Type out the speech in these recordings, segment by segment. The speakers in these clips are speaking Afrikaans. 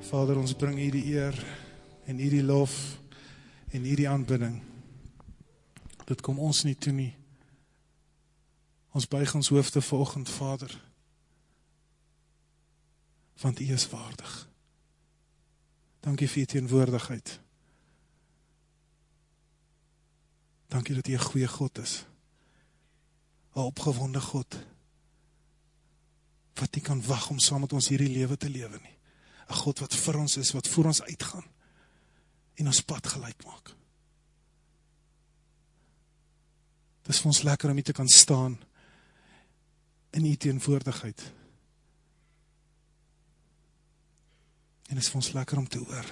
Vader, ons bring u die eer en u die lof en u die aanbidding. Dit kom ons nie toe nie. Ons buig ons hoofde volgend, Vader, want u is waardig. Dankie vir u teenwoordigheid. Dankie dat u een goeie God is. Een opgewonde God. Wat nie kan wacht om saam met ons hierdie leven te leven nie een God wat vir ons is, wat voor ons uitgaan, en ons pad gelijk maak. Het is vir ons lekker om hier te kan staan, in die teenvoordigheid. En het is vir ons lekker om te hoor,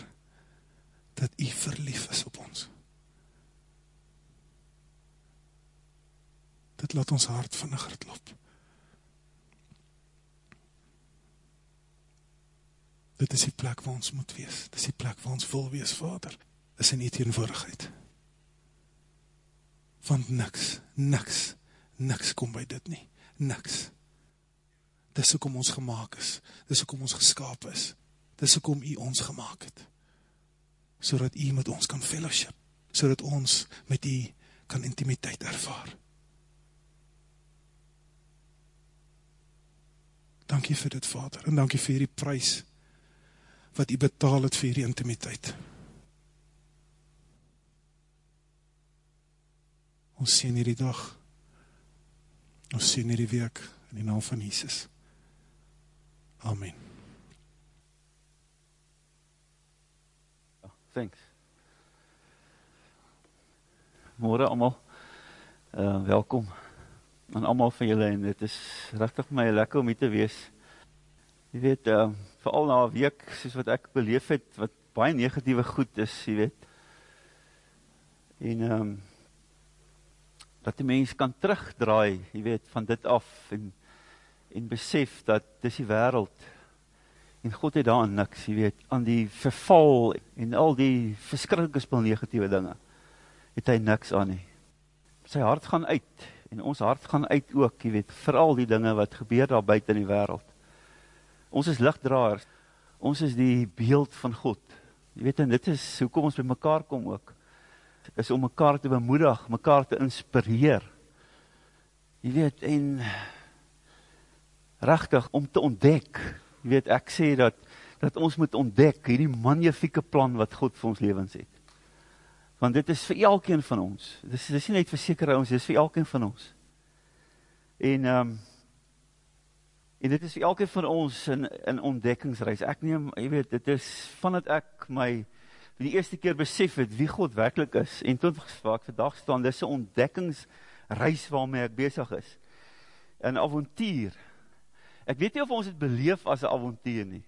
dat jy verlief is op ons. Dit laat ons hart vinniger klop. Dit is die plek waar ons moet wees, dit is die plek waar ons wil wees, vader, is in die teenwoordigheid. Want niks, niks, niks kom by dit nie, niks. Dis ook om ons gemaakt is, dis ook om ons geskaap is, dis ook om jy ons gemaakt het, so dat jy met ons kan fellowship, so dat ons met jy kan intimiteit ervaar. Dankie vir dit, vader, en dankie vir die prijs, wat u betaal het vir die intimiteit. Ons sien hierdie dag, ons sien hierdie week, in die naam van Jesus. Amen. Thanks. Morgen allemaal, uh, welkom aan allemaal van julle, en het is rechtig my lekker om hier te wees. Je weet, uh, veral na een week, soos wat ek beleef het, wat baie negatieve goed is, jy weet. En, um, dat die mens kan terugdraai, jy weet, van dit af, en, en besef dat dis die wereld, en God het daar niks, jy weet, aan die verval, en al die verskrikkingspel negatieve dinge, het hy niks aan nie. Sy hart gaan uit, en ons hart gaan uit ook, jy weet, vir al die dinge wat gebeur daar buiten in die wereld. Ons is lichtdraers. Ons is die beeld van God. Jy weet, en dit is hoekom ons by mekaar kom ook. Is om mekaar te bemoedig, mekaar te inspireer. Jy weet, en rechtig, om te ontdek. Jy weet, ek sê dat, dat ons moet ontdek, hierdie magnifieke plan wat God vir ons levens het. Want dit is vir elkeen van ons. Dit is, dit is nie net vir sekere ons, dit is vir elkeen van ons. En, um, En dit is vir elke van ons in, in ontdekkingsreis. Ek neem, jy weet, dit is van dat ek my die eerste keer besef het wie God werkelijk is. En tot waar ek vandag staan, dit is een ontdekkingsreis waarmee ek bezig is. Een avontuur. Ek weet nie of ons het beleef as een avontuur nie.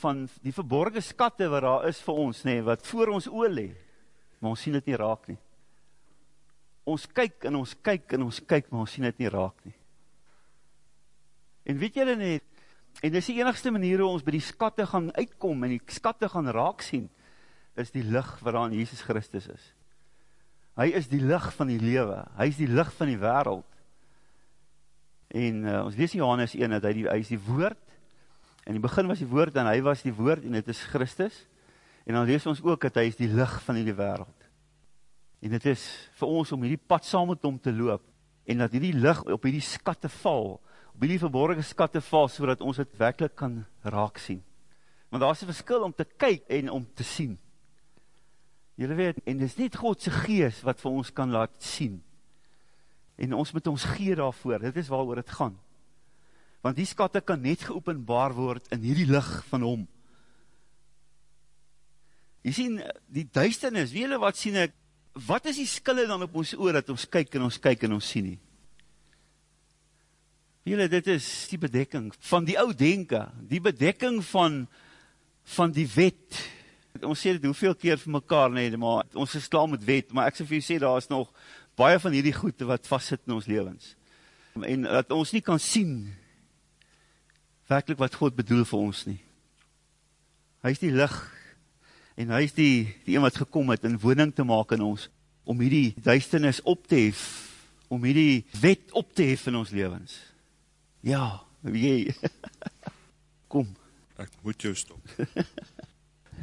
Van die verborgen skatte wat daar is vir ons, nie, wat voor ons oor lee. Maar ons sien het nie raak nie. Ons kyk en ons kyk en ons kyk, maar ons sien het nie raak nie. En weet julle net, en dis die enigste manier hoe ons by die skatte gaan uitkom en die skatte gaan raak sien, is die licht waaraan Jesus Christus is. Hy is die licht van die lewe, hy is die licht van die wereld. En uh, ons lees Johannes 1, dat hy, die, hy is die woord, en die begin was die woord, en hy was die woord, en het is Christus, en dan lees ons ook, dat hy is die licht van die wereld. En het is vir ons om hierdie pad saam met hom te loop, en dat hierdie licht op hierdie skatte val, op die verborgen skatte val, so dat ons het werkelijk kan raak sien. Want daar is een verskil om te kyk en om te sien. Julle weet, en dit is niet Godse geest wat vir ons kan laat sien. En ons moet ons gee daarvoor, dit is waar oor het gaan. Want die skatte kan net geopenbaar word in hierdie licht van hom. Jy sien, die duisternis, wie julle wat sien ek, wat is die skille dan op ons oor, dat ons kyk en ons kyk en ons sien nie? Julle, dit is die bedekking van die ou denke, die bedekking van, van die wet. Ons sê dit hoeveel keer vir mekaar, nee, maar ons is klaar met wet, maar ek sê vir jy sê, daar is nog baie van hierdie goede wat vastzit in ons levens. En dat ons nie kan sien, werkelijk wat God bedoel vir ons nie. Hy is die licht, en hy is die, die een wat gekom het, in woning te maak in ons, om hierdie duisternis op te hef, om hierdie wet op te hef in ons levens. Ja, wie? Kom. Ek moet jou stop.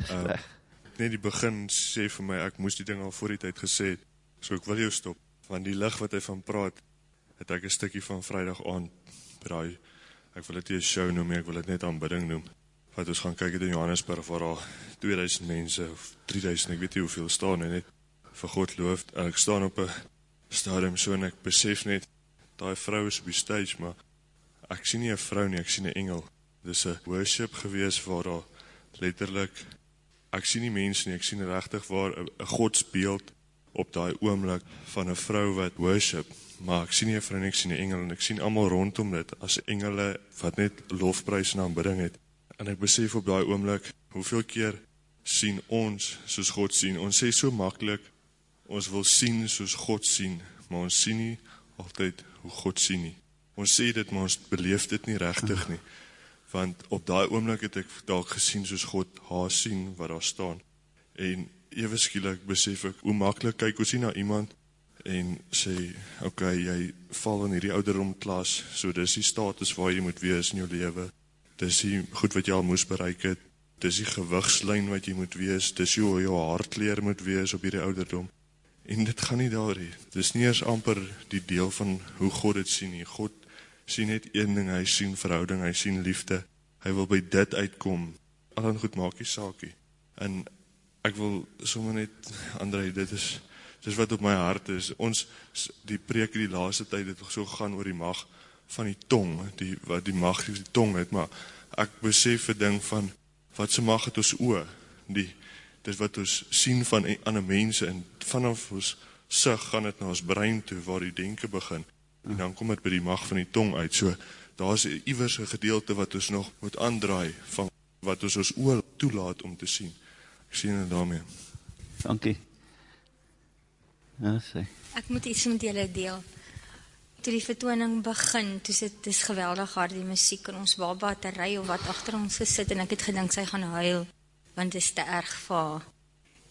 Uh, net die begin sê vir my, ek moes die ding al voor die tijd gesê het, so ek wil jou stop, want die lig wat hy van praat, het ek een stikkie van vrijdag aan, braai, ek wil het nie show noem, ek wil het net aanbidding noem, wat ons gaan kyk het in Johannesburg, waar al 2000 mense, of 3000, ek weet nie hoeveel staan, en net vir God loof, en ek staan op een stadium so, en ek besef net, die vrou is op die stage, maar ek sien nie een vrou nie, ek sien een engel, dis een worship gewees, waar al letterlik, ek sien nie mens nie, ek sien rechtig waar, een godsbeeld, op die oomlik, van een vrou wat worship, maar ek sien nie een vrou nie, ek sien een engel, en ek sien allemaal rondom dit, as engele, wat net lofprijs en aanbidding het, en ek besef op die oomlik, hoeveel keer sien ons, soos God sien, ons sê so makkelijk, ons wil sien soos God sien, maar ons sien nie altyd hoe God sien nie. Ons sê dit, maar ons beleef dit nie rechtig nie. Want op daai oomlik het ek dalk gesien soos God haar sien wat daar staan. En ewe skielik besef ek hoe makkelijk kyk ons nie na iemand en sê, ok, jy val in hierdie ouderom klas, so dis die status waar jy moet wees in jou leven, dis die goed wat jy al moes bereik het, dis die gewigslijn wat jy moet wees, dis jou, jou haarkleer moet wees op hierdie ouderdom, En dit gaan nie daar nie. Dit is nie eens amper die deel van hoe God het sien nie. God sien net een ding, hy sien verhouding, hy sien liefde. Hy wil by dit uitkom. Al dan goed maak die saakie. En ek wil sommer net, André, dit is, dit is wat op my hart is. Ons, die preek die laaste tyd het so gegaan oor die mag van die tong, die, wat die mag die tong het, maar ek besef een ding van, wat se mag het ons oor, die, dis wat ons sien van ander mense en vanaf ons sig gaan het na ons brein toe waar die denken begin en dan kom het by die mag van die tong uit. So daar is iwers een gedeelte wat ons nog moet aandraai van wat ons ons oor toelaat om te sien. Ek sien het daarmee. Dankie. Ja, sê. Ek moet iets met julle deel. Toe die vertoning begin, toe sit dis geweldig hard die musiek en ons baba het 'n ry of wat agter ons gesit en ek het gedink sy gaan huil want dit is te erg vir haar.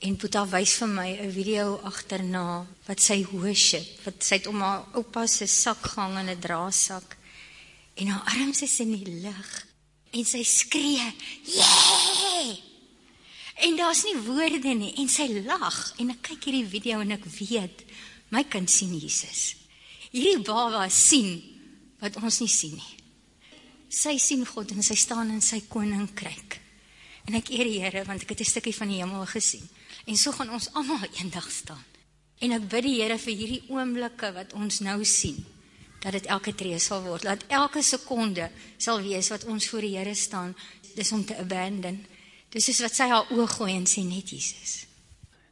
En Boeta wys vir my 'n video agterna wat sy worship, wat sy het om haar oupa se sak gehang in 'n draasak en haar arms is in die lug en sy skree, "Yeah!" En daar's nie woorde nie en sy lag en ek kyk hierdie video en ek weet my kind sien Jesus. Hierdie baba sien wat ons nie sien nie. Sy sien God en sy staan in sy koninkryk. En ek eer die Here want ek het 'n stukkie van die hemel gesien. En so gaan ons almal eendag staan. En ek bid die Here vir hierdie oomblikke wat ons nou sien dat dit elke tree sal word. Dat elke sekonde sal wees wat ons voor die Here staan, dis om te abandon. Dis is wat sy haar oë gooi en sê net Jesus.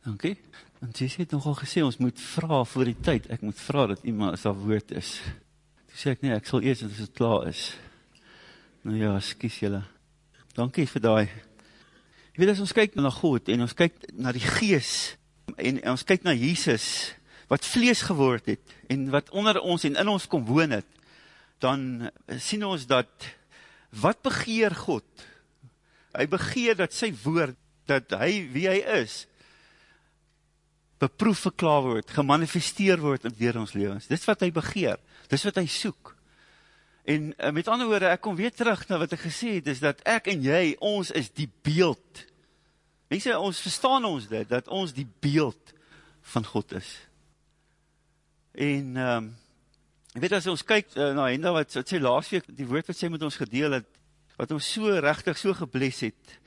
Dankie. Want jy het nogal gesê ons moet vra vir die tyd. Ek moet vra dat iemand as daar woord is. Toe sê ek nee, ek sal eers as dit klaar is. Nou ja, skus julle. Dankie vir daai Weet as ons kyk na God en ons kyk na die gees en, en ons kyk na Jesus wat vlees geword het en wat onder ons en in ons kom woon het, dan sien ons dat wat begeer God? Hy begeer dat sy woord, dat hy wie hy is, beproef verklaar word, gemanifesteer word weer ons levens. Dis wat hy begeer, dis wat hy soek. En eh, met ander woorde, ek kom weer terug na wat ek gesê het, is dat ek en jy, ons is die beeld. Mense, ons verstaan ons dit, dat ons die beeld van God is. En, um, weet as ons kyk uh, na Henda wat, wat sê laas week, die woord wat sê met ons gedeel het, wat ons so rechtig so gebles het,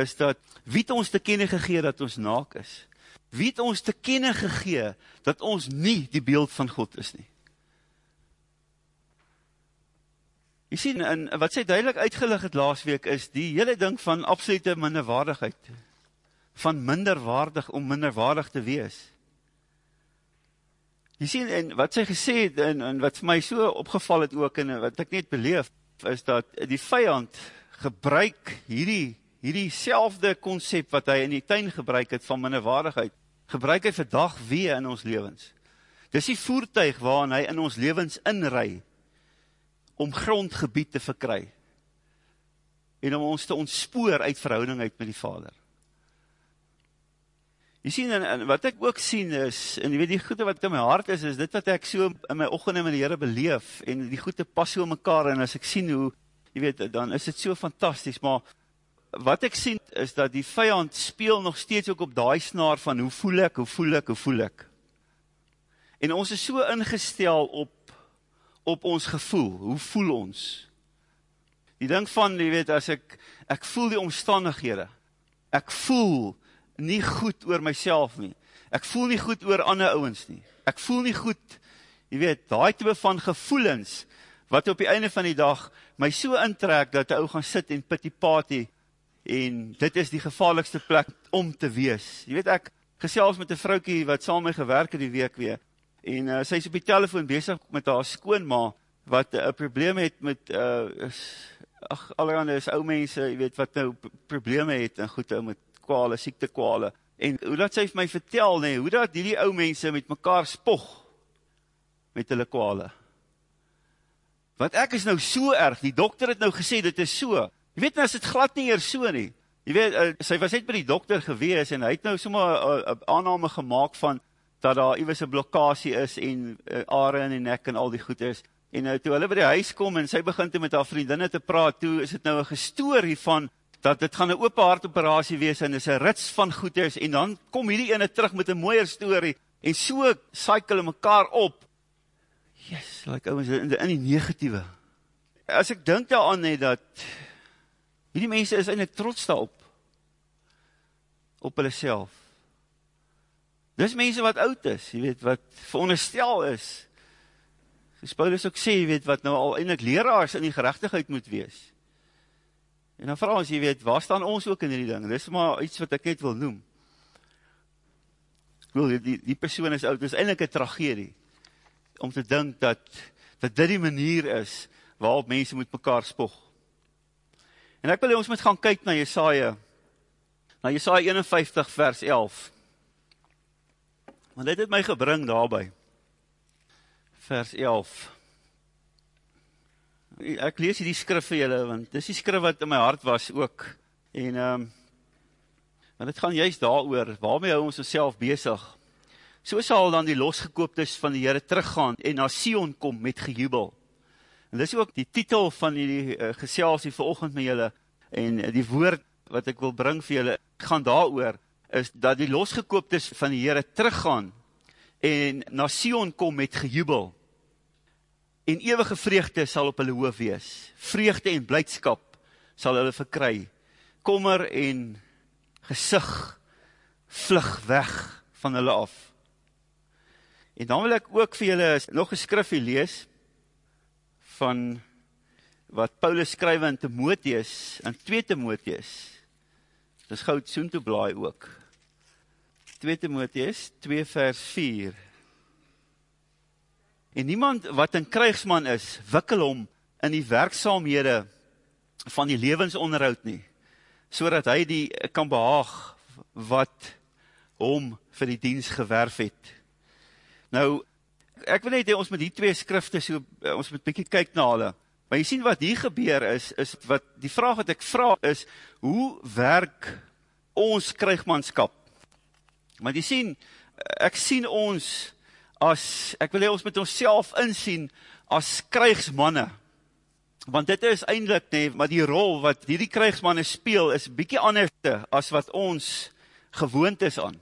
is dat, wie het ons te kenne gegee dat ons naak is? Wie het ons te kenne gegee dat ons nie die beeld van God is nie? Jy sien, en wat sy duidelik uitgelig het laas week is die hele ding van absolute minderwaardigheid. Van minderwaardig om minderwaardig te wees. Jy sien, en wat sy gesê het, en, en wat vir my so opgeval het ook, en wat ek net beleef, is dat die vijand gebruik hierdie, hierdie selfde concept wat hy in die tuin gebruik het van minderwaardigheid, gebruik hy vandag weer in ons levens. Dis die voertuig waarin hy in ons levens inrij, om grondgebied te verkry en om ons te ontspoor uit verhouding uit met die vader. Jy sien, en, en wat ek ook sien is, en jy weet die goede wat in my hart is, is dit wat ek so in my ochende met die Heere beleef, en die goede pas so mekaar, en as ek sien hoe, jy weet, dan is dit so fantastisch, maar wat ek sien is dat die vijand speel nog steeds ook op die snaar van hoe voel ek, hoe voel ek, hoe voel ek. En ons is so ingestel op, op ons gevoel, hoe voel ons? Die ding van, jy weet, as ek, ek voel die omstandighede, ek voel nie goed oor myself nie, ek voel nie goed oor ander ouwens nie, ek voel nie goed, jy weet, die type van gevoelens, wat op die einde van die dag my so intrek, dat die ou gaan sit en pity party, en dit is die gevaarlikste plek om te wees. Jy weet, ek gesels met een vroukie, wat saam my gewerk in die week weer, en uh, sy is op die telefoon bezig met haar skoonma, wat een uh, probleem het met, uh, ach, allerhande is ou mense, jy weet, wat nou probleme het, en goed, met kwale, siekte kwale, en hoe dat sy my vertel, nee, hoe dat die ou mense met mekaar spog, met hulle kwale. Want ek is nou so erg, die dokter het nou gesê, dit is so, jy weet, as het glad nie eer so nie, jy weet, uh, sy was net by die dokter gewees, en hy het nou soma een uh, uh, aanname gemaakt van, dat daar iwis een blokkasie is en uh, are in die nek en al die goed is. En uh, toe hulle by die huis kom en sy begin toe met haar vriendinne te praat, toe is het nou een gestoor hiervan, dat dit gaan een open hartoperatie wees en is een rits van goed is, en dan kom hierdie ene terug met een mooier story, en so cycle mekaar op. Yes, like ouwens, in die, in die negatieve. As ek denk daaraan nie, dat hierdie mense is eindelijk trots daarop, op hulle self. Dis mense wat oud is, jy weet, wat veronderstel is. Soos Paulus ook sê, jy weet, wat nou al eindelijk leraars in die gerechtigheid moet wees. En dan vraag ons, jy weet, waar staan ons ook in die ding? Dis maar iets wat ek net wil noem. Ek wil, die, die persoon is oud, dis eindelijk een tragedie, om te dink dat, dat dit die manier is, waarop mense moet mekaar spog. En ek wil, ons moet gaan kyk na Jesaja, na Jesaja 51 vers 11, Want dit het my gebring daarby. Vers 11. Ek lees hier die skrif vir julle, want dis die skrif wat in my hart was ook. En, um, want het gaan juist daar oor, waarmee hou ons ons bezig? So sal dan die losgekooptes van die Heere teruggaan en na Sion kom met gejubel. En dis ook die titel van die uh, geselsie vir ochend met julle, en uh, die woord wat ek wil bring vir julle, gaan daar oor, is dat die losgekooptes van die Heere teruggaan en na Sion kom met gejubel. En ewige vreugde sal op hulle hoof wees. Vreugde en blydskap sal hulle verkry. Kommer en gesig vlug weg van hulle af. En dan wil ek ook vir julle nog 'n skrifgie lees van wat Paulus skryf in Timoteus, in 2 Timoteus. Dis goud soen toe blaai ook. 2 Timoteus 2 vers 4. En niemand wat een krijgsman is, wikkel om in die werkzaamhede van die levensonderhoud nie, so dat hy die kan behaag wat om vir die dienst gewerf het. Nou, ek wil net, ons met die twee skrifte, so, ons moet bykie kyk na hulle, maar jy sien wat hier gebeur is, is wat, die vraag wat ek vraag is, hoe werk ons krijgmanskap? Want jy sien, ek sien ons as, ek wil hee ons met ons self insien, as krijgsmanne. Want dit is eindelijk nie, maar die rol wat die die krijgsmanne speel, is bykie anderste as wat ons gewoond is aan.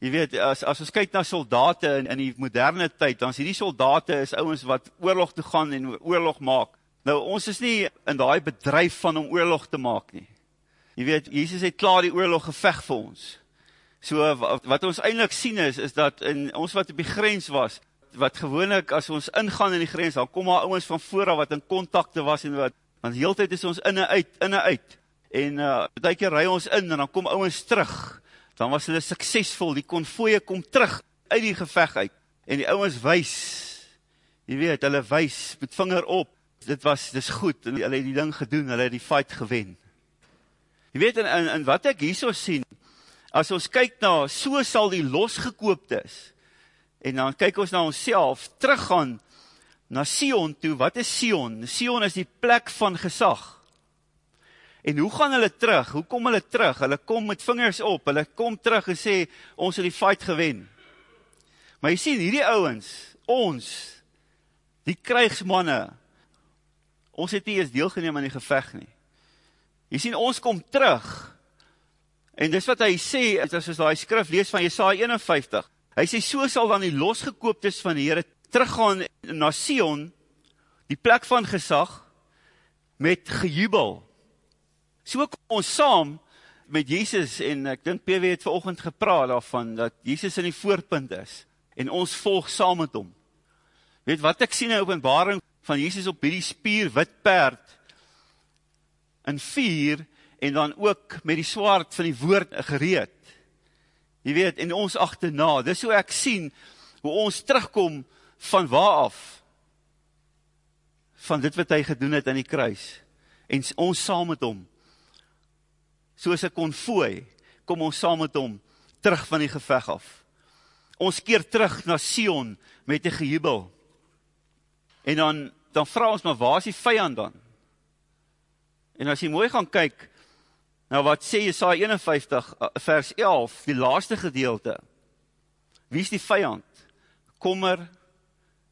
Jy weet, as, as ons kyk na soldaten in, in die moderne tyd, dan is die soldaten is ouwens wat oorlog toe gaan en oorlog maak. Nou, ons is nie in die bedrijf van om oorlog te maak nie. Jy weet, Jesus het klaar die oorlog geveg vir ons. So wat ons eindelijk sien is, is dat in ons wat op die grens was, wat gewoonlik as ons ingaan in die grens, dan kom maar ons van vooraf wat in contacte was en wat, want heel tyd is ons in en uit, in en uit. En uh, die keer rui ons in en dan kom ons terug. Dan was hulle suksesvol, die konvooie kom terug uit die geveg uit. En die ouwens wees, jy weet, hulle wees met vinger op. Dit was, dit is goed, en hulle het die ding gedoen, hulle het die fight gewen. Jy weet, en, en, en wat ek hier so sien, as ons kyk na, so sal die losgekooptes, en dan kyk ons na ons self, teruggaan na Sion toe, wat is Sion? Sion is die plek van gesag. En hoe gaan hulle terug? Hoe kom hulle terug? Hulle kom met vingers op, hulle kom terug en sê, ons het die fight gewen. Maar jy sien, hierdie ouwens, ons, die krijgsmanne, ons het nie eens deelgeneem aan die geveg nie. Jy sien ons kom terug. En dis wat hy sê as ons daai skrif lees van Jesaja 51. Hy sê so sal dan die losgekooptes van die Here teruggaan na Sion, die plek van gesag met gejubel. So kom ons saam met Jesus en ek dink PW het vanoggend gepraat daarvan dat Jesus in die voorpunt is en ons volg saam met hom. Weet wat ek sien in Openbaring van Jesus op hierdie spier wit perd in vuur en dan ook met die swaard van die woord gereed. Jy weet, en ons agterna. Dis hoe ek sien hoe ons terugkom van waar af? Van dit wat hy gedoen het aan die kruis. En ons saam met hom. Soos 'n konvooi kom ons saam met hom terug van die geveg af. Ons keer terug na Sion met 'n gejubel. En dan dan vra ons maar waar is die vyand dan? En as jy mooi gaan kyk nou wat sê Jesaja 51 eh, vers 11, die laaste gedeelte. Wie is die vyand? Kommer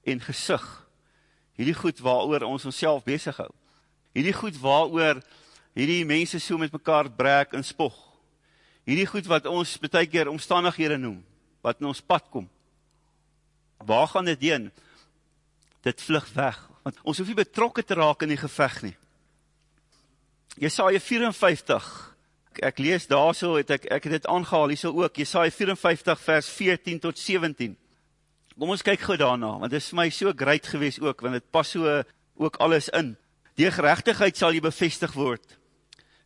en gesig. Hierdie goed waaroor ons onsself besig hou. Hierdie goed waaroor hierdie mense so met mekaar breek en spog. Hierdie goed wat ons baie keer omstandighede noem, wat in ons pad kom. Waar gaan dit heen? Dit vlug weg, want ons hoef nie betrokke te raak in die geveg nie. Jesaja 54. Ek, lees daarso het ek ek het dit aangehaal hierso ook. Jesaja 54 vers 14 tot 17. Kom ons kyk gou daarna want dit is vir my so great geweest ook want dit pas so ook alles in. Die geregtigheid sal jy bevestig word.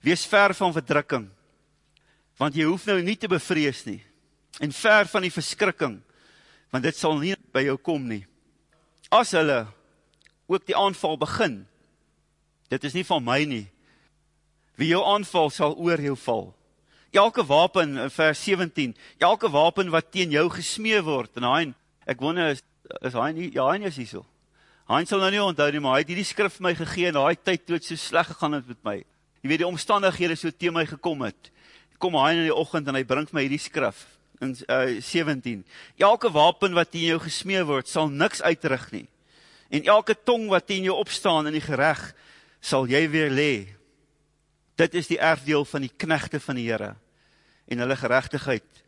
Wees ver van verdrukking. Want jy hoef nou nie te bevrees nie. En ver van die verskrikking want dit sal nie by jou kom nie. As hulle ook die aanval begin. Dit is nie van my nie. Wie jou aanval sal oor jou val. Elke wapen in vers 17, elke wapen wat teen jou gesmee word en hy ek wonder is is hy nie ja hy is hierso. Hy sal nou nie onthou nie, maar hy het hierdie skrif vir my gegee en daai tyd toe dit so sleg gegaan het met my. Jy weet die omstandighede so teen my gekom het. Kom hy in die oggend en hy bring my hierdie skrif in uh, 17. Elke wapen wat teen jou gesmee word, sal niks uitrig nie. En elke tong wat teen jou opstaan in die gereg, sal jy weer lê. Dit is die erfdeel van die knegte van die Here en hulle geregtigheid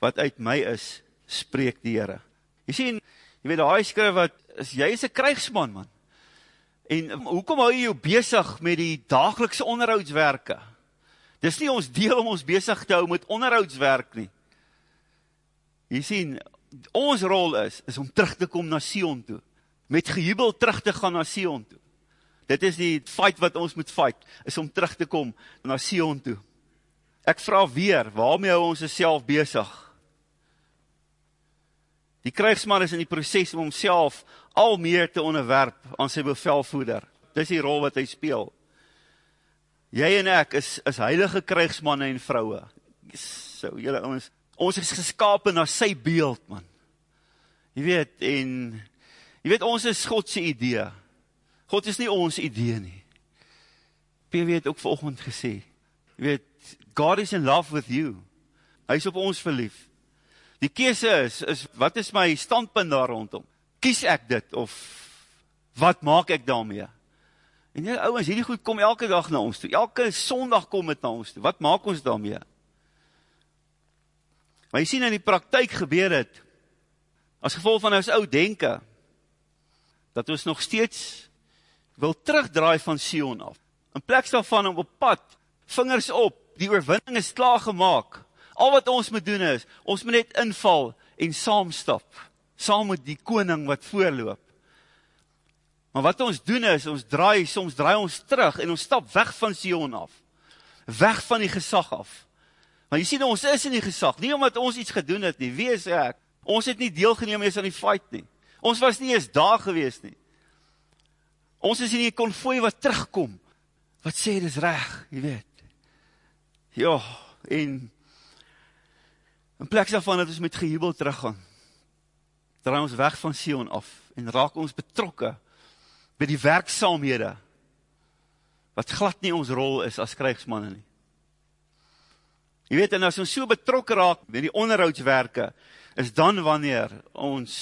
wat uit my is, spreek die Here. Jy sien, jy weet daai skrif wat is jy is 'n krygsman man. En hoekom hou jy jou besig met die daaglikse onderhoudswerke? Dis nie ons deel om ons besig te hou met onderhoudswerk nie. Jy sien, ons rol is is om terug te kom na Sion toe. Met gejubel terug te gaan na Sion toe. Dit is die fight wat ons moet fight, is om terug te kom na Sion toe. Ek vra weer, waarmee hou ons osself besig? Die krygsman is in die proses om homself al meer te onderwerp aan sy bevelvoerder. Dis die rol wat hy speel. Jy en ek is is heilige krygsmanne en vroue. So, julle ouens, ons is geskape na sy beeld, man. Jy weet, en jy weet ons is God se idee. God is nie ons idee nie. PW het ook vanoggend gesê, jy weet, God is in love with you. Hy is op ons verlief. Die keuse is is wat is my standpunt daar rondom? Kies ek dit of wat maak ek daarmee? En jy ouens, hierdie goed kom elke dag na ons toe. Elke Sondag kom dit na ons toe. Wat maak ons daarmee? Maar jy sien in die praktyk gebeur dit as gevolg van ons ou denke dat ons nog steeds wil terugdraai van Sion af. In plek daarvan om op pad, vingers op, die oorwinning is klaar gemaak. Al wat ons moet doen is, ons moet net inval en saam stap, saam met die koning wat voorloop. Maar wat ons doen is, ons draai, soms draai ons terug en ons stap weg van Sion af. Weg van die gesag af. Maar jy sien, ons is in die gesag, nie omdat ons iets gedoen het nie, wie is ek? Ons het nie deelgeneem eens aan die fight nie. Ons was nie eens daar gewees nie. Ons is in die konvooi wat terugkom. Wat sê dis reg, jy weet. Ja, in plek daarvan dat ons met gejubel teruggaan. Draai ons weg van Sion af en raak ons betrokke by die werksaamhede wat glad nie ons rol is as krygsmanne nie. Jy weet en as ons so betrokke raak by die onderhoudswerke, is dan wanneer ons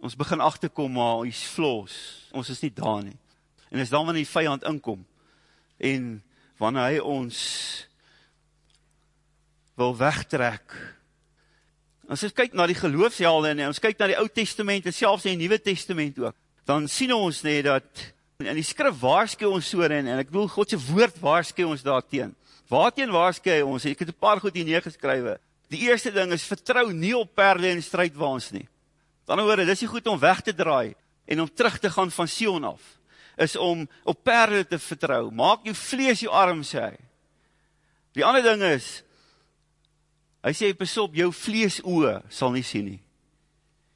ons begin agterkom maar ons flaws, ons is nie daar nie. En as dan wanneer die vyand inkom en wanneer hy ons wil wegtrek. As ons kyk na die geloofshelde en ons kyk na die Ou Testament en selfs in die Nuwe Testament ook, dan sien ons net dat in die skrif waarsku ons so en, en ek bedoel God se woord waarsku ons daarteen. Waarteen waarsku hy ons? Ek het 'n paar goed hier neergeskrywe. Die eerste ding is vertrou nie op perde en strydwaans nie. Dan hoor, dis nie goed om weg te draai en om terug te gaan van Sion af. Is om op perde te vertrou. Maak jou vlees jou arm sê hy. Die ander ding is hy sê besop jou vlees oë sal nie sien nie.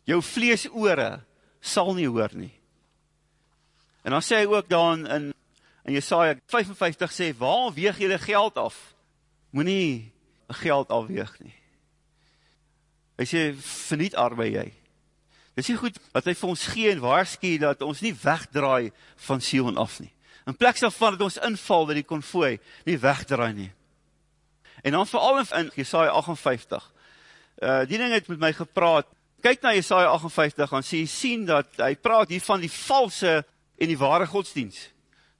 Jou vlees ore sal nie hoor nie. En dan sê hy ook dan in in Jesaja 55 sê, "Waar weeg julle geld af? Moenie geld afweeg nie." Hy sê, "Verniet arbei jy." Dis nie goed dat hy vir ons gee en waarsku dat ons nie wegdraai van Sion af nie. In plek daarvan dat ons inval by die konfooi, nie wegdraai nie. En dan veral in Jesaja 58. Uh die ding het met my gepraat. Kyk na Jesaja 58 dan sien jy sien dat hy praat hier van die valse en die ware godsdiens.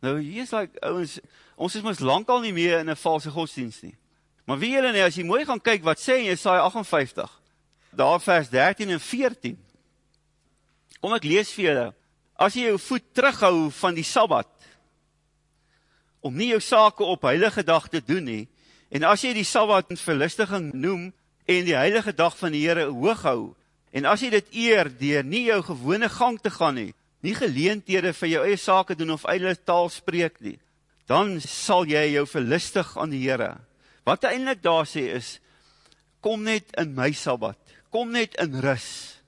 Nou hier is like ouens, ons is mos lankal nie meer in 'n valse godsdiens nie. Maar wie julle nou as jy mooi gaan kyk wat sê Jesaja 58, daar vers 13 en 14. Kom ek lees vir julle. As jy jou voet terughou van die Sabbat om nie jou sake op heilige dag te doen nie en as jy die Sabbat 'n verlustiging noem en die heilige dag van die Here hoog hou en as jy dit eer deur nie jou gewone gang te gaan nie nie geleenthede vir jou eie sake doen of eie taal spreek nie, dan sal jy jou verlustig aan die Here. Wat eintlik daar sê is kom net in my Sabbat. Kom net in rus.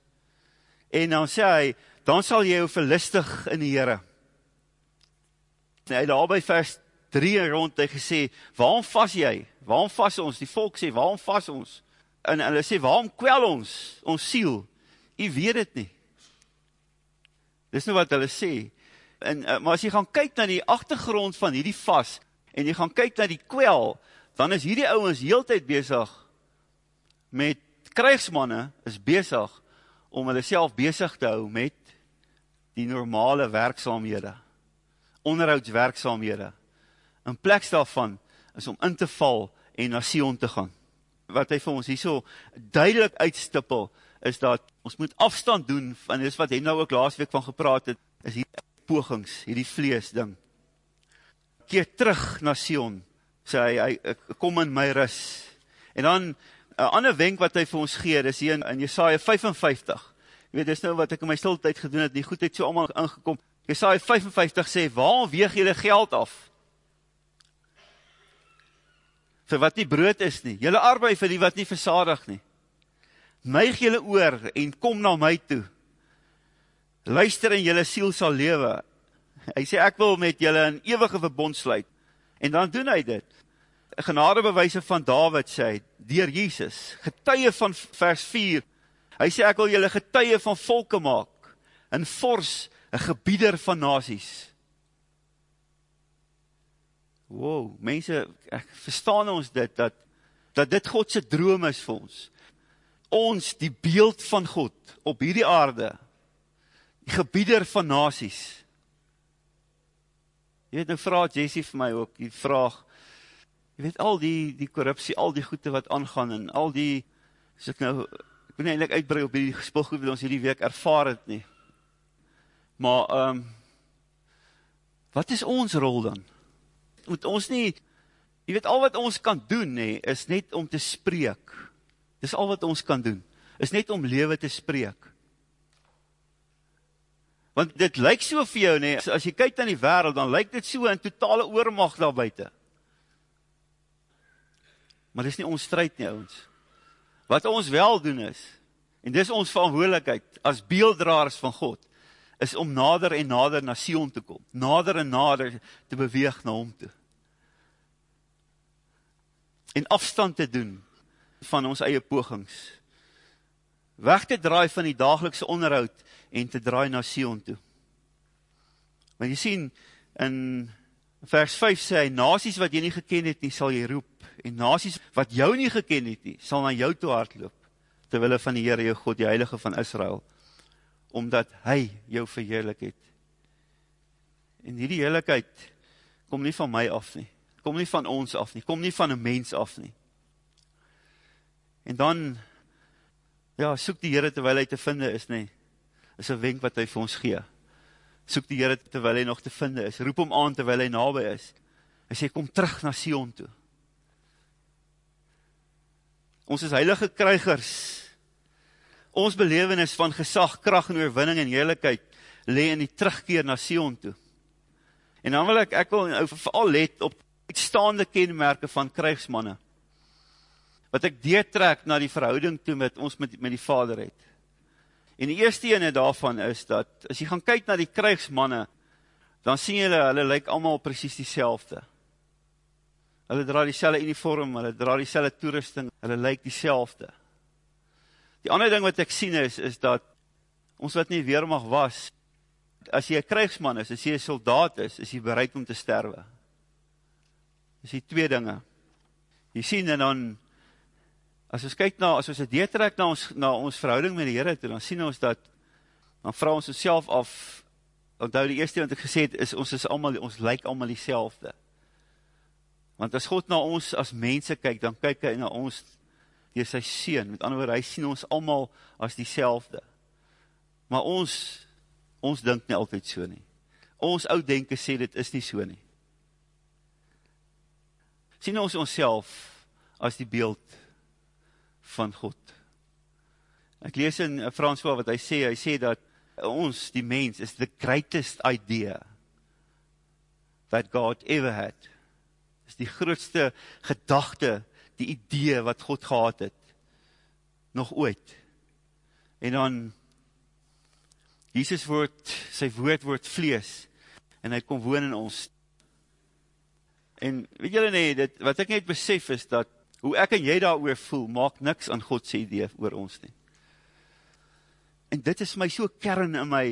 En dan sê hy, dan sal jy jou verlustig in die Here. Hy daar by vers 3 rond hy gesê, "Waarom vas jy? Waarom vas ons?" Die volk sê, "Waarom vas ons?" En hulle sê, "Waarom kwel ons ons siel?" U weet dit nie. Dis nou wat hulle sê. En uh, maar as jy gaan kyk na die agtergrond van hierdie vas en jy gaan kyk na die kwel, dan is hierdie ouens heeltyd besig met krygsmanne is besig om hulle self besig te hou met die normale werksaamhede. Onderhoudswerksaamhede. In plek daarvan is om in te val en na Sion te gaan. Wat hy vir ons hierso duidelik uitstippel is dat ons moet afstand doen van dis wat hy nou ook laasweek van gepraat het, is hier pogings, hierdie vlees ding. Keer terug na Sion, sê hy, hy kom in my rus. En dan 'n ander wenk wat hy vir ons gee, dis hier in, in Jesaja 55. Jy weet, dis nou wat ek in my stilte tyd gedoen het, nie goed het so almal ingekom. Jesaja 55 sê, "Waar weeg julle geld af?" vir wat nie brood is nie. Julle arbei vir die wat nie versadig nie neig julle oor en kom na my toe. Luister en julle siel sal lewe. Hy sê ek wil met julle 'n ewige verbond sluit. En dan doen hy dit. Genadebewyse van Dawid sê hy deur Jesus, getuie van vers 4. Hy sê ek wil julle getuie van volke maak, 'n vors, 'n gebieder van nasies. Wow, mense, ek verstaan ons dit dat dat dit God se droom is vir ons ons die beeld van God op hierdie aarde, die gebieder van nasies. Jy weet, nou vraag Jessie vir my ook die vraag, jy weet, al die, die korruptie, al die goede wat aangaan, en al die, as ek nou, ek wil nie eindelijk uitbrei op die spulgoed wat ons hierdie week ervaar het nie, maar, um, wat is ons rol dan? Moet ons nie, jy weet, al wat ons kan doen, nie, is net om te spreek, Dis al wat ons kan doen. Is net om lewe te spreek. Want dit lyk so vir jou nê, as jy kyk na die wêreld, dan lyk dit so 'n totale oormag daar buite. Maar dis nie ons stryd nie, ouens. Wat ons wel doen is en dis ons verantwoordelikheid as beelddraers van God is om nader en nader na Sion te kom. Nader en nader te beweeg na hom toe. En afstand te doen van ons eie pogings. Weg te draai van die daaglikse onderhoud en te draai na Sion toe. Want jy sien in vers 5 sê hy nasies wat jy nie geken het nie sal jy roep en nasies wat jou nie geken het nie sal na jou toe hardloop ter wille van die Here jou God die heilige van Israel omdat hy jou verheerlik het. En hierdie heiligheid kom nie van my af nie. kom nie van ons af nie, kom nie van 'n mens af nie. En dan ja, soek die Here terwyl hy te vind is, nê. Is 'n wenk wat hy vir ons gee. Soek die Here terwyl hy nog te vind is. Roep hom aan terwyl hy naby is. Hy sê kom terug na Sion toe. Ons is heilige krygers. Ons belewenis van gesag, krag en oorwinning en heerlikheid lê in die terugkeer na Sion toe. En dan wil ek ek wil veral let op uitstaande kenmerke van krygsmanne. Wat ek deurtrek na die verhouding toe met ons met met die Vader het. En die eerste een daarvan is dat as jy gaan kyk na die krygsmanne, dan sien jy hulle hulle lyk almal presies dieselfde. Hulle dra dieselfde uniform, hulle dra dieselfde toerusting, hulle lyk dieselfde. Die ander ding wat ek sien is is dat ons wat nie weermag was, as jy 'n krygsman is, as jy 'n soldaat is, is jy bereid om te sterwe. Dis die twee dinge. Jy sien en dan as ons kyk na as ons dit deurtrek na ons na ons verhouding met die Here, dan sien ons dat dan vra ons osself af onthou die eerste wat ek gesê het is ons is almal ons lyk almal dieselfde. Want as God na ons as mense kyk, dan kyk hy na ons deur sy seun. Met ander woorde, hy sien ons almal as dieselfde. Maar ons ons dink nie altyd so nie. Ons ou denke sê dit is nie so nie. sien ons onsself as die beeld van God. Ek lees in François wat hy sê, hy sê dat ons die mens is the greatest idea that God ever had is die grootste gedagte, die idee wat God gehad het, nog ooit. En dan, Jesus woord, sy woord word vlees, en hy kom woon in ons. En weet julle nie, dit, wat ek net besef is, dat hoe ek en jy daar oor voel, maak niks aan Godse idee oor ons nie. En dit is my so kern in my,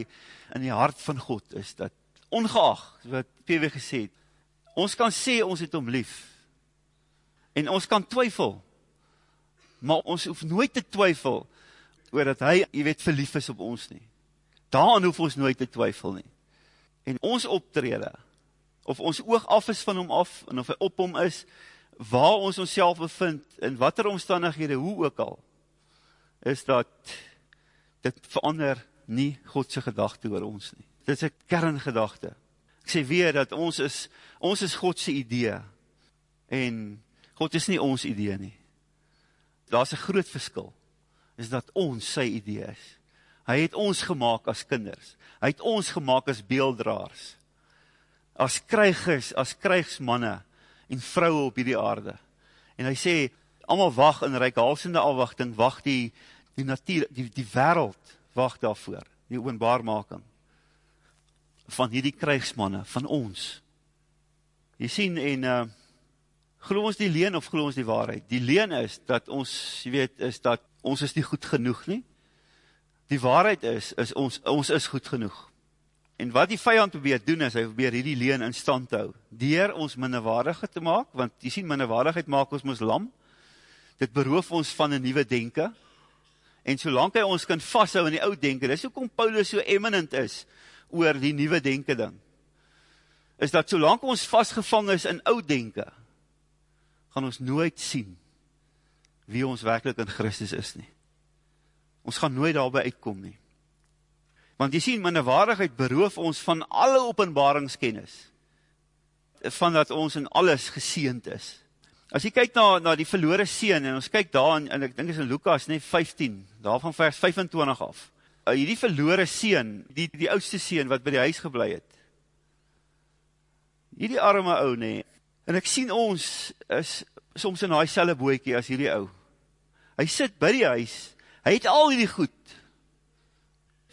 in die hart van God, is dat, ongeag, wat PW gesê het, Ons kan sê ons het hom lief. En ons kan twyfel. Maar ons hoef nooit te twyfel oor dat hy, jy weet, verlief is op ons nie. Daaraan hoef ons nooit te twyfel nie. En ons optrede, of ons oog af is van hom af, en of hy op hom is, waar ons ons self bevind, in wat er omstandighede, hoe ook al, is dat dit verander nie Godse gedachte oor ons nie. Dit is een kerngedachte. Ek sê weer dat ons is, ons is Godse idee, en God is nie ons idee nie. Daar is een groot verskil, is dat ons sy idee is. Hy het ons gemaakt as kinders, hy het ons gemaakt as beeldraars, as krijgers, as krijgsmanne, en vrouwe op die aarde. En hy sê, allemaal wacht in reikhalsende afwachting, wacht die, die natuur, die, die wereld, wacht daarvoor, die openbaarmaking van hierdie krijgsmanne, van ons. Jy sien, en uh, geloof ons die leen of geloof ons die waarheid? Die leen is, dat ons, jy weet, is dat ons is nie goed genoeg nie. Die waarheid is, is ons, ons is goed genoeg. En wat die vijand probeer doen is, hy probeer hierdie leen in stand hou, dier ons minnewaardige te maak, want jy sien, minnewaardigheid maak ons ons lam, dit beroof ons van een nieuwe denken, en solank hy ons kan vasthou in die oud denken, dis ook om Paulus so eminent is, oor die nieuwe denken ding, is dat solank ons vastgevang is in oud denken, gaan ons nooit sien wie ons werkelijk in Christus is nie. Ons gaan nooit daarby uitkom nie. Want jy sien, minderwaardigheid beroof ons van alle openbaringskennis, van dat ons in alles geseend is. As jy kyk na, na die verloore seen, en ons kyk daar, en, en ek dink is in Lukas, nee, 15, daar van vers 25 af, uh, hierdie verlore seun, die die oudste seun wat by die huis gebly het. Hierdie arme ou nê. En ek sien ons is soms in daai selfe bootjie as hierdie ou. Hy sit by die huis. Hy het al hierdie goed.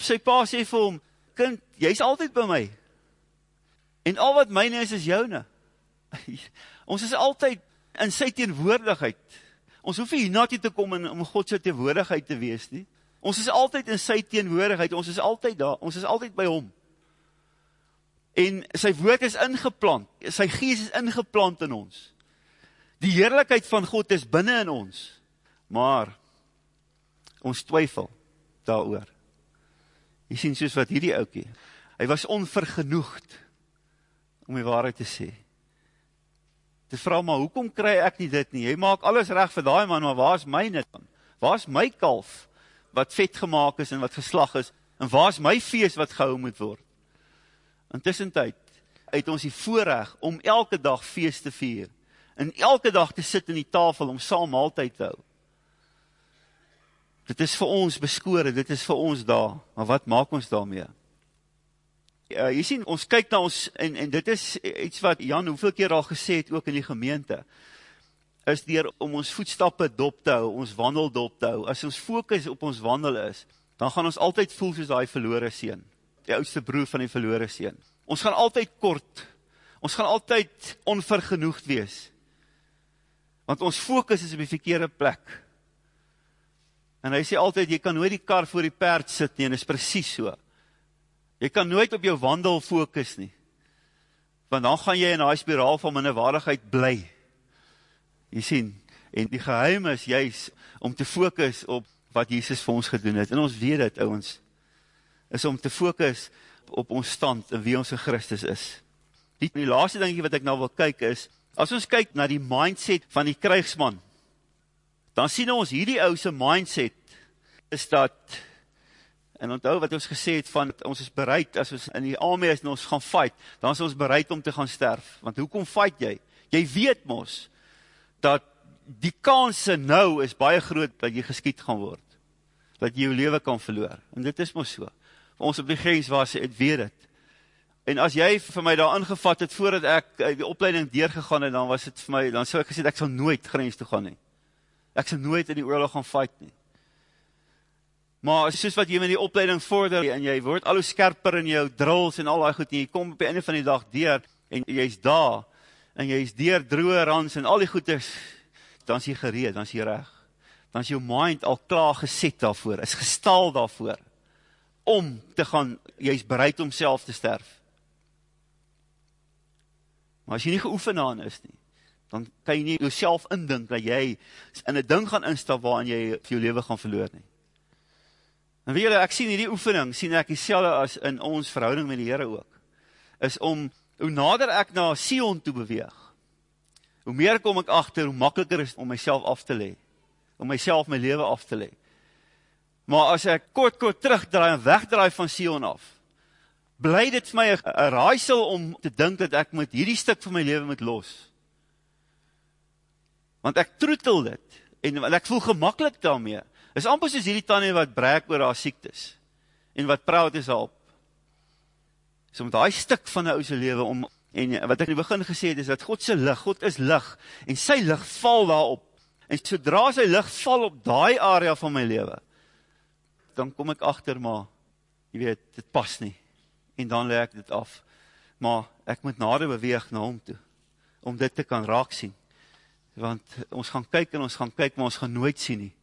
Sy pa sê vir hom: "Kind, jy's altyd by my. En al wat myne is is joune." ons is altyd in sy teenwoordigheid. Ons hoef nie hiernatoe te kom en om God se teenwoordigheid te wees nie. Ons is altyd in sy teenwoordigheid, ons is altyd daar, ons is altyd by hom. En sy woord is ingeplant, sy gees is ingeplant in ons. Die heerlijkheid van God is binnen in ons, maar ons twyfel daar oor. Jy sien soos wat hierdie oukie, hy was onvergenoegd om die waarheid te sê. Te vra maar hoekom kry ek nie dit nie? Jy maak alles reg vir daai man, maar waar's myne dan? Waar's my kalf wat vet gemaak is en wat geslag is? En waar's my fees wat gehou moet word? Intussen tyd het ons die voorreg om elke dag fees te vier en elke dag te sit aan die tafel om saam maaltyd te hou. Dit is vir ons beskore, dit is vir ons daar, maar wat maak ons daarmee? Ja, jy sien, ons kyk na ons, en, en dit is iets wat Jan hoeveel keer al gesê het, ook in die gemeente, is dier om ons voetstappe dop te hou, ons wandel dop te hou, as ons focus op ons wandel is, dan gaan ons altyd voel soos die verloore sien, die oudste broer van die verloore sien. Ons gaan altyd kort, ons gaan altyd onvergenoegd wees, want ons focus is op die verkeerde plek. En hy sê altyd, jy kan nooit die kar voor die perd sit nie, en is precies so. Jy kan nooit op jou wandel focus nie, want dan gaan jy in die spiraal van minderwaardigheid bly. Jy sien, en die geheim is juist om te focus op wat Jesus vir ons gedoen het, en ons weet het, ouwens, is om te focus op ons stand en wie ons in Christus is. Die, die laatste dingetje wat ek nou wil kyk is, as ons kyk na die mindset van die krijgsman, dan sien ons hierdie ouse mindset is dat, en onthou wat ons gesê het van, ons is bereid, as ons in die army is en ons gaan fight, dan is ons bereid om te gaan sterf, want hoekom fight jy? Jy weet mos, dat die kanse nou is baie groot, dat jy geskiet gaan word, dat jy jou leven kan verloor, en dit is mos so, ons op die grens was, het weet het. En as jy vir my daar ingevat het, voordat ek eh, die opleiding deurgegaan het, dan was het vir my, dan sal ek gesê, ek sal nooit grens toe gaan nie. Ek sal nooit in die oorlog gaan fight nie. Maar soos wat jy met die opleiding vorder, en jy word al hoe skerper in jou drills en al die goed, en jy kom op die einde van die dag deur, en jy is daar, en jy is deur droe rans, en al die goed is, dan is jy gereed, dan is jy reg. Dan is jou mind al klaar geset daarvoor, is gestal daarvoor om te gaan, jy is bereid om self te sterf. Maar as jy nie geoefen aan is nie, dan kan jy nie jouself indink dat jy in een ding gaan instap waarin jy jou leven gaan verloor nie. En weet jy, ek sien hierdie oefening, sien ek die as in ons verhouding met die Heere ook, is om, hoe nader ek na Sion toe beweeg, hoe meer kom ek achter, hoe makkeliker is om myself af te le, om myself my leven af te le. Maar as ek kort kort terugdraai en wegdraai van Sion af, bly dit vir my een raaisel om te dink dat ek met hierdie stuk van my leven moet los. Want ek troetel dit, en ek voel gemakkelijk daarmee. Is amper soos hierdie tanden wat breek oor haar siektes, en wat praat is op. So met die stuk van die ouse leven, om, en wat ek in die begin gesê het, is dat Godse licht, God is licht, en sy licht val daarop, en sodra sy licht val op die area van my leven, dan kom ek achter, maar, jy weet, dit pas nie, en dan leek dit af, maar ek moet nader beweeg na hom toe, om dit te kan raak sien, want ons gaan kyk en ons gaan kyk, maar ons gaan nooit sien nie,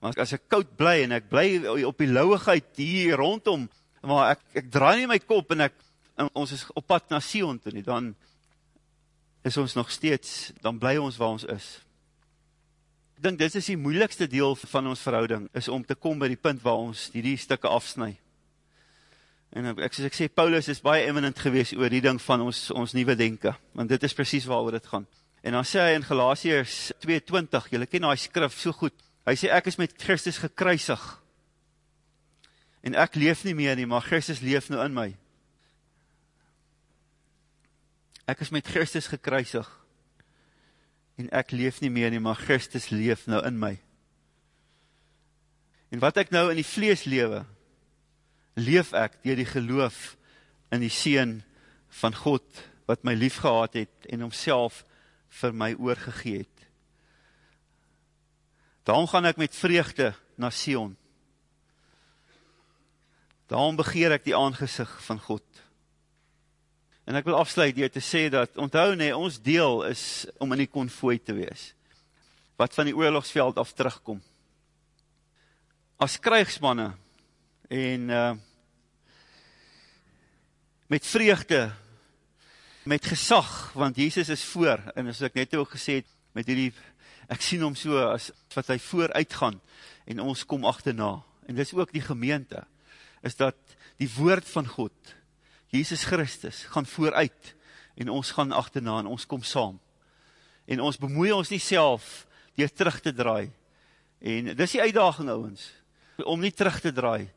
maar as ek koud bly, en ek bly op die lauwigheid hier rondom, maar ek, ek draai nie my kop, en ek, en ons is op pad na Sion toe nie, dan is ons nog steeds, dan bly ons waar ons is, Ek dink dit is die moeilikste deel van ons verhouding, is om te kom by die punt waar ons die, die stukke afsnui. En ek, soos ek sê, Paulus is baie eminent gewees oor die ding van ons, ons nieuwe denken, want dit is precies waar oor dit gaan. En dan sê hy in Galatiërs 2.20, jylle ken die skrif so goed, hy sê, ek is met Christus gekruisig, en ek leef nie meer nie, maar Christus leef nou in my. Ek is met Christus gekruisig, en ek leef nie meer nie, maar Christus leef nou in my. En wat ek nou in die vlees lewe, leef ek dier die geloof in die Seen van God, wat my lief gehad het en homself vir my oorgegeet. Daarom gaan ek met vreugde na Sion. Daarom begeer ek die aangezicht van God. En ek wil afsluit dier te sê dat, onthou nie, ons deel is om in die konvooi te wees, wat van die oorlogsveld af terugkom. As krijgsmanne, en uh, met vreugde, met gesag, want Jezus is voor, en as ek net ook gesê het, met die, ek sien hom so, as wat hy voor uitgaan, en ons kom achterna, en dit is ook die gemeente, is dat die woord van God, Jesus Christus gaan vooruit en ons gaan achterna en ons kom saam. En ons bemoei ons nie self dier terug te draai. En dis die uitdaging ouwens, om nie terug te draai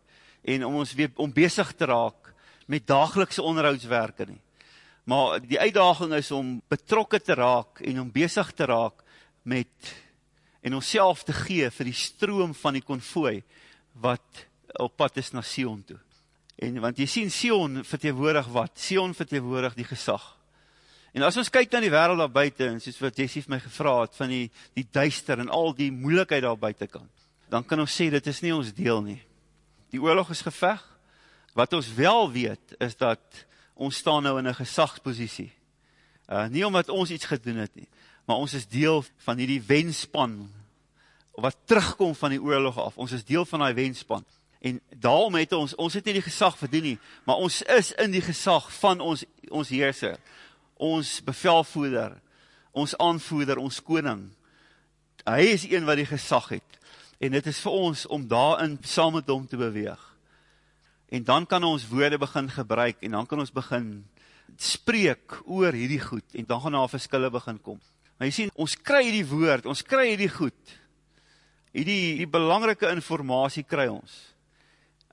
en om ons weer om bezig te raak met dagelikse onderhoudswerke nie. Maar die uitdaging is om betrokke te raak en om bezig te raak met en ons te gee vir die stroom van die konvooi wat op pad is na Sion toe. En want jy sien Sion verteenwoordig wat? Sion verteenwoordig die gesag. En as ons kyk na die wêreld daar buite en soos wat Jessie my gevra het van die die duister en al die moeilikheid daar buite kan, dan kan ons sê dit is nie ons deel nie. Die oorlog is geveg. Wat ons wel weet is dat ons staan nou in 'n gesagsposisie. Uh nie omdat ons iets gedoen het nie, maar ons is deel van hierdie wenspan wat terugkom van die oorlog af. Ons is deel van daai wenspan. En daarom het ons ons het nie die gesag verdien nie, maar ons is in die gesag van ons ons heerser, ons bevelvoerder, ons aanvoerder, ons koning. Hy is een wat die gesag het. En dit is vir ons om daarin saam met hom te beweeg. En dan kan ons woorde begin gebruik en dan kan ons begin spreek oor hierdie goed en dan gaan daar verskille begin kom. Maar jy sien, ons kry hierdie woord, ons kry hierdie goed. Hierdie die belangrike inligting kry ons.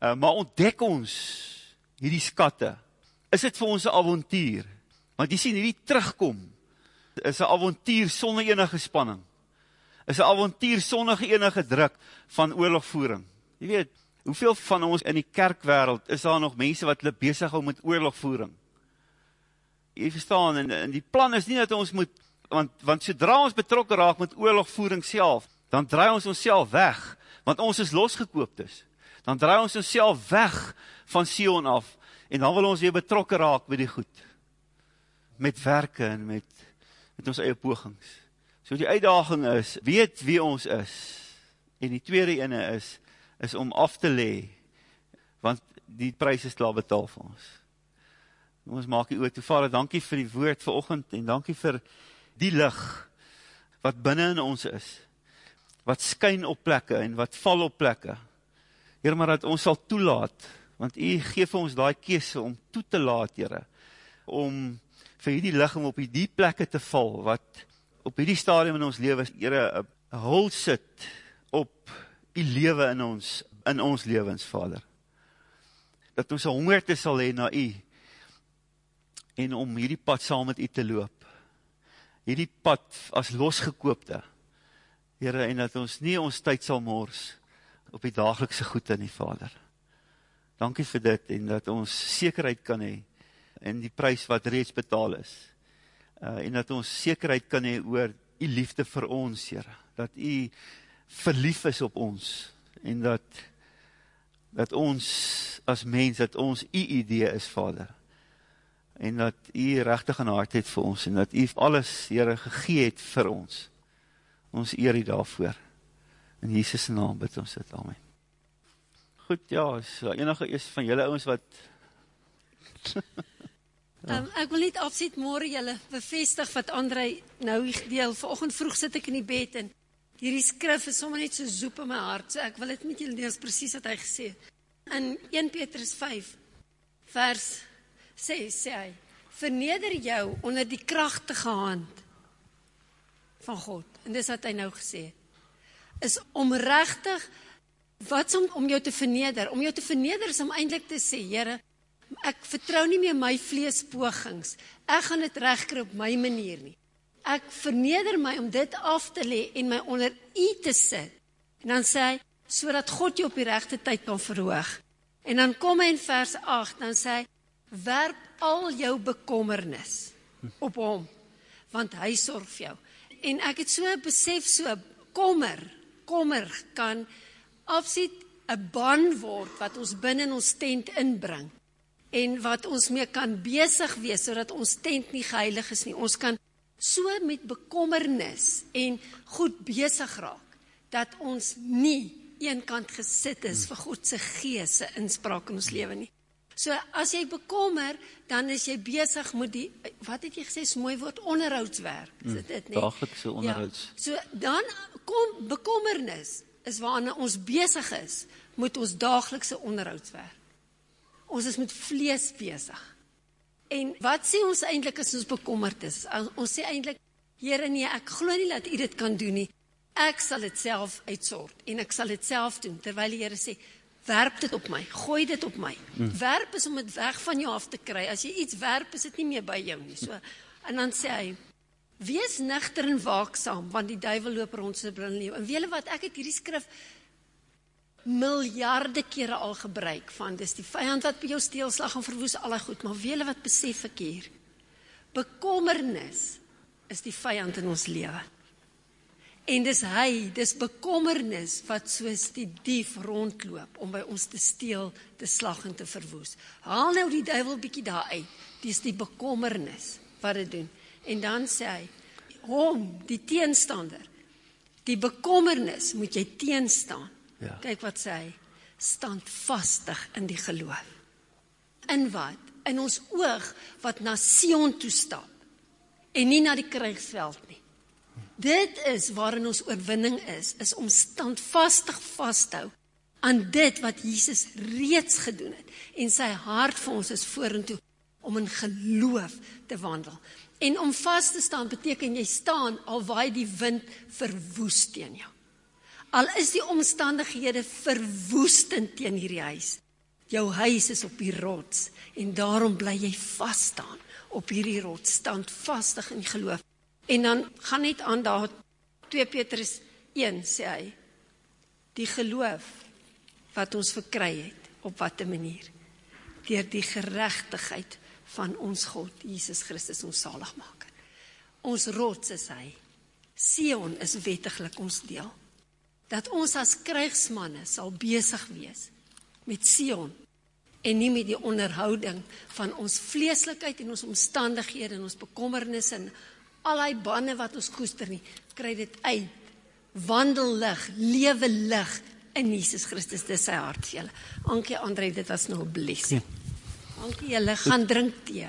Uh, maar ontdek ons hierdie skatte? Is dit vir ons 'n avontuur? Want jy sien hierdie terugkom is 'n avontuur sonder enige spanning. Is 'n avontuur sonder enige druk van oorlogvoering. Jy weet, hoeveel van ons in die kerkwêreld is daar nog mense wat hulle besig hou met oorlogvoering? Jy verstaan en, en die plan is nie dat ons moet want want sodra ons betrokke raak met oorlogvoering self, dan draai ons onsself weg, want ons is losgekooptes dan draai ons onsself weg van Sion af en dan wil ons weer betrokke raak met die goed. Met werke en met met ons eie pogings. So die uitdaging is, weet wie ons is. En die tweede ene is is om af te lê want die pryse is klaar betaal vir ons. Ons maak die oor toe Vader, dankie vir die woord vanoggend en dankie vir die lig wat binne in ons is. Wat skyn op plekke en wat val op plekke. Heer, maar dat ons sal toelaat, want u geef ons die kese om toe te laat, Heere, om vir die lichaam op die plekke te val, wat op die stadium in ons leven, Heere, een hol sit op die leven in ons, in ons levens, Vader. Dat ons een honger te sal heen na u, en om hierdie pad saam met u te loop, hierdie pad as losgekoopte, Heere, en dat ons nie ons tyd sal mors, op die dagelikse goed in die Vader. Dankie vir dit en dat ons sekerheid kan hee in die prijs wat reeds betaal is. Uh, en dat ons sekerheid kan hee oor die liefde vir ons, Heere. Dat u verlief is op ons en dat dat ons as mens, dat ons u idee is, Vader. En dat u rechtig in hart het vir ons en dat u alles, Heere, gegeet vir ons. Ons eer u daarvoor. In Jesus naam bid ons dit, amen. Goed, ja, so enige is van julle ouens wat... um, ek wil net afsit morgen julle bevestig wat André nou deel. Vanochtend vroeg sit ek in die bed en hierdie skrif is sommer net so zoep in my hart. So ek wil het met julle deels precies wat hy gesê. In 1 Petrus 5 vers 6 sê hy, verneder jou onder die krachtige hand van God. En dis wat hy nou gesê het is om regtig wat om om jou te verneder. Om jou te verneder is om eintlik te sê, Here, ek vertrou nie meer my vleespogings. Ek gaan dit regkry op my manier nie. Ek verneder my om dit af te lê en my onder U te sit. En dan sê hy sodat God jou op die regte tyd kan verhoog. En dan kom hy in vers 8, dan sê hy werp al jou bekommernis op hom want hy sorg vir jou. En ek het so besef so kommer kommer kan afsit 'n band word wat ons binne in ons tent inbring en wat ons mee kan besig wees sodat ons tent nie geheilig is nie. Ons kan so met bekommernis en goed besig raak dat ons nie eenkant gesit is vir God se gees se inspraak in ons lewe nie. So as jy bekommer, dan is jy besig met die wat het jy gesê, is mooi woord onderhoudswerk. Is dit dit nie? Daaglikse onderhouds. Ja, so dan kom bekommernis is waarna ons besig is met ons daaglikse onderhoudswerk. Ons is met vlees besig. En wat sê ons eintlik as ons bekommerd is? Ons sê eintlik, Here nee, ek glo nie dat U dit kan doen nie. Ek sal dit self uitsort en ek sal dit self doen terwyl die Here sê, werp dit op my, gooi dit op my. Hmm. Werp is om dit weg van jou af te kry. As jy iets werp, is dit nie meer by jou nie. So en dan sê hy, wees nigter en waaksaam want die duiwel loop rond so binne leeu. En weet julle wat, ek het hierdie skrif miljarde kere al gebruik van dis die vyand wat by jou steel slag en verwoes al daai goed, maar weet julle wat besef ek hier? Bekommernis is die vyand in ons lewe. En dis hy, dis bekommernis wat soos die dief rondloop om by ons te steel, te slag en te verwoes. Haal nou die duiwel bietjie daar uit. Dis die bekommernis wat dit doen. En dan sê hy hom, die teenstander. Die bekommernis moet jy teenstaan. Ja. Kyk wat sê hy. Standvastig in die geloof. In wat? In ons oog wat na Sion toe stap en nie na die krygsveld nie. Dit is waarin ons oorwinning is, is om standvastig vas te hou aan dit wat Jesus reeds gedoen het en sy hart vir ons is vorentoe om in geloof te wandel. En om vas te staan beteken jy staan al waai die wind verwoes teen jou. Al is die omstandighede verwoestend teen hierdie huis. Jou huis is op die rots en daarom bly jy vas staan op hierdie rots, standvastig in geloof. En dan gaan net aan daar 2 Petrus 1 sê hy die geloof wat ons verkry het op watter manier deur die geregtigheid van ons God, Jesus Christus ons saligmaker. Ons rots is hy. Sion is wettiglik ons deel. Dat ons as krygsmanne sal besig wees met Sion en nie met die onderhouding van ons vleeslikheid en ons omstandighede en ons bekommernisse en al daai bande wat ons koester nie, kry dit uit. Wandel lig, lewe lig in Jesus Christus, dis sy hart vir julle. Dankie Andre, dit was nou 'n blessing. Ja. Dankie julle, gaan drink tee.